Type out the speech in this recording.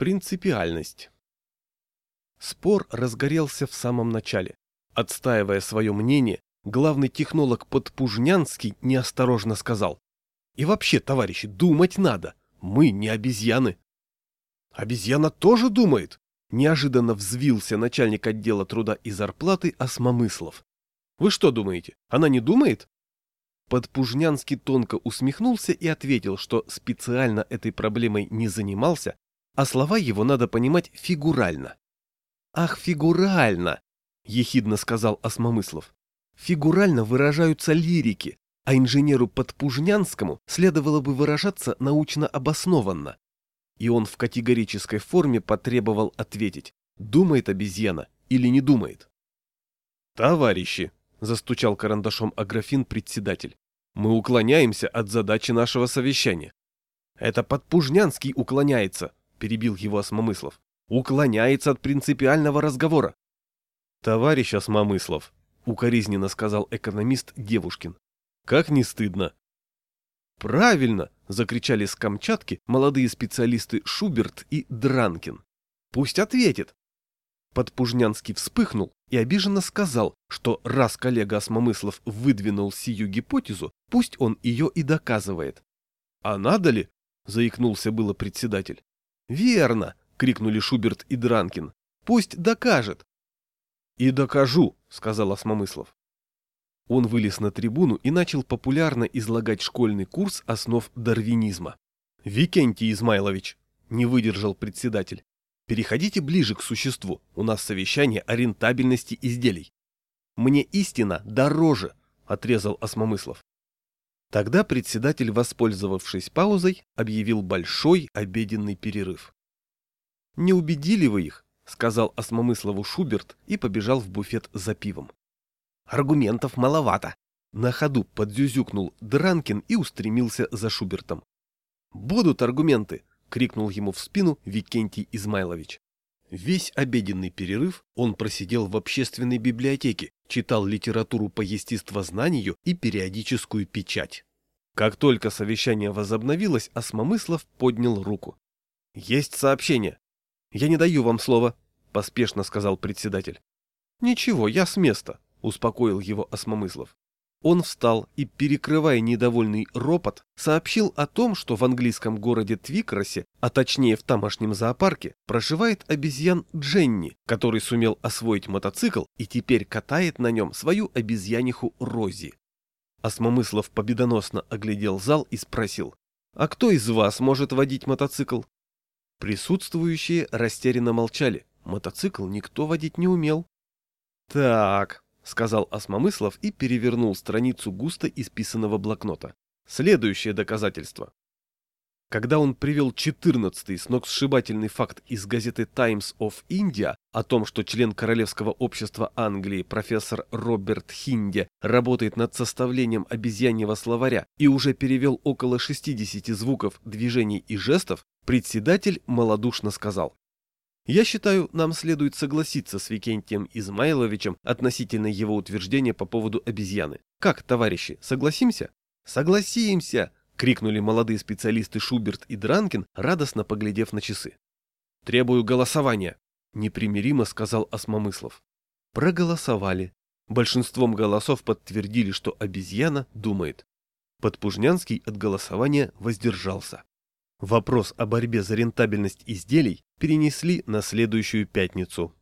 Принципиальность. Спор разгорелся в самом начале. Отстаивая свое мнение, главный технолог Подпужнянский неосторожно сказал. И вообще, товарищи, думать надо. Мы не обезьяны. Обезьяна тоже думает. Неожиданно взвился начальник отдела труда и зарплаты Осмомыслов. Вы что думаете, она не думает? Подпужнянский тонко усмехнулся и ответил, что специально этой проблемой не занимался, а слова его надо понимать фигурально. «Ах, фигурально!» — ехидно сказал Осмомыслов. «Фигурально выражаются лирики, а инженеру Подпужнянскому следовало бы выражаться научно обоснованно». И он в категорической форме потребовал ответить, думает обезьяна или не думает. «Товарищи!» — застучал карандашом Аграфин председатель. «Мы уклоняемся от задачи нашего совещания». «Это Подпужнянский уклоняется», перебил его Осмомыслов. Уклоняется от принципиального разговора. Товарищ Осмомыслов, укоризненно сказал экономист Девушкин. Как не стыдно. Правильно, закричали с Камчатки молодые специалисты Шуберт и Дранкин. Пусть ответит. Подпужнянский вспыхнул и обиженно сказал, что раз коллега Осмомыслов выдвинул сию гипотезу, пусть он ее и доказывает. А надо ли? заикнулся было председатель. «Верно!» — крикнули Шуберт и Дранкин. «Пусть докажет!» «И докажу!» — сказал Осмомыслов. Он вылез на трибуну и начал популярно излагать школьный курс основ дарвинизма. «Викентий Измайлович!» — не выдержал председатель. «Переходите ближе к существу, у нас совещание о рентабельности изделий». «Мне истина дороже!» — отрезал Осмомыслов. Тогда председатель, воспользовавшись паузой, объявил большой обеденный перерыв. «Не убедили вы их», — сказал Осмомыслову Шуберт и побежал в буфет за пивом. «Аргументов маловато», — на ходу подзюзюкнул Дранкин и устремился за Шубертом. «Будут аргументы», — крикнул ему в спину Викентий Измайлович. Весь обеденный перерыв он просидел в общественной библиотеке, читал литературу по естествознанию и периодическую печать. Как только совещание возобновилось, Осмомыслов поднял руку. «Есть сообщение». «Я не даю вам слова», — поспешно сказал председатель. «Ничего, я с места», — успокоил его Осмомыслов. Он встал и, перекрывая недовольный ропот, сообщил о том, что в английском городе Твикросе, а точнее в тамошнем зоопарке, проживает обезьян Дженни, который сумел освоить мотоцикл и теперь катает на нем свою обезьяниху Рози. Осмомыслов победоносно оглядел зал и спросил, «А кто из вас может водить мотоцикл?» Присутствующие растерянно молчали, мотоцикл никто водить не умел. «Так», — сказал Осмомыслов и перевернул страницу густо исписанного блокнота. Следующее доказательство. Когда он привел четырнадцатый сногсшибательный факт из газеты Times of India о том, что член Королевского общества Англии профессор Роберт Хинде работает над составлением обезьяньего словаря и уже перевел около 60 звуков, движений и жестов, председатель малодушно сказал. Я считаю, нам следует согласиться с Викентием Измайловичем относительно его утверждения по поводу обезьяны. Как, товарищи, согласимся? Согласимся! крикнули молодые специалисты Шуберт и Дранкин, радостно поглядев на часы. Требую голосования, непримиримо сказал Осмомыслов. Проголосовали. Большинством голосов подтвердили, что обезьяна думает. Подпужнянский от голосования воздержался. Вопрос о борьбе за рентабельность изделий перенесли на следующую пятницу.